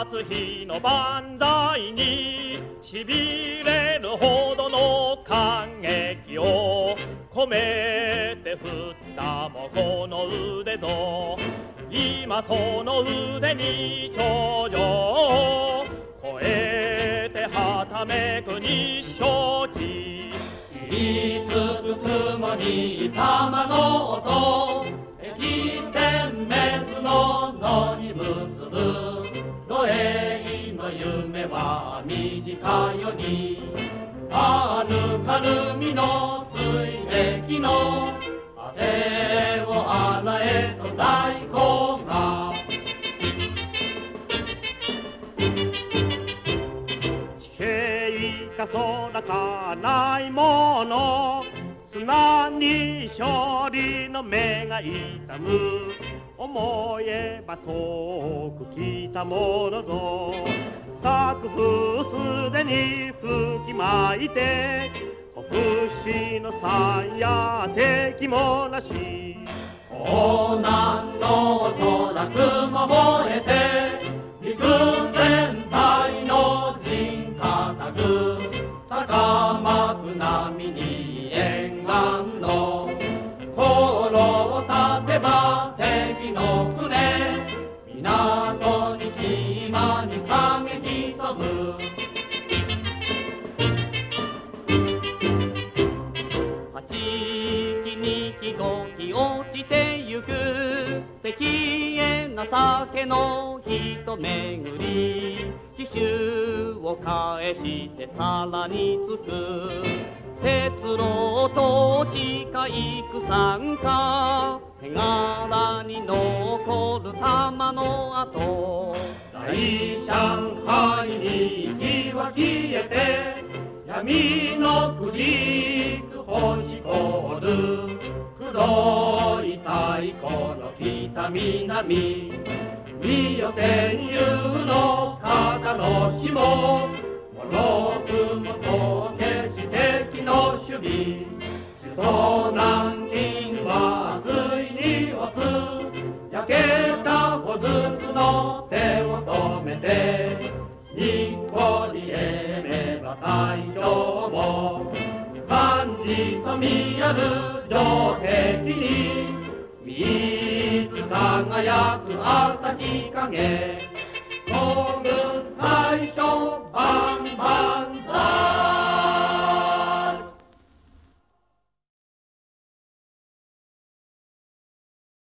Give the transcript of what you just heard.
初日の万歳にしびれるほどの感激を込めて振ったもこの腕ぞ今その腕に頂上を越えてはためく日照旗いつく雲に玉の音敵殲滅の野に結ぶ夢は短いよにあるかるみの追撃の汗を洗えと大根が。地平か空かないもの。砂に勝利の目が痛む。思えば遠く来たものぞ。風すでに吹き巻いて国士の山や敵もなし。大南の空雲燃えて陸戦隊の陣固く坂幕波に沿岸の航路を立てば敵の船港に島に二機五機落ちてゆく敵へ情けの人巡り奇襲を返してさらにつく。鉄路と地下幾三か手柄に残る玉の跡。大上海に火は消えて。闇の国。クリーク星凍る黒い太鼓の北南見よ天佑の肩の紐もろくもとけし敵の守備首都南京はついに押す焼けた小筒の手を止めて日光にえめば大将も漢字と見やる城壁に三つ輝く朝日影